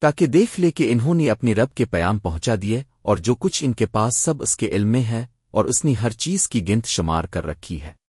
تاکہ دیکھ لے کہ انہوں نے اپنی رب کے پیام پہنچا دیے اور جو کچھ ان کے پاس سب اس کے علم میں ہے اور اس نے ہر چیز کی گنت شمار کر رکھی ہے۔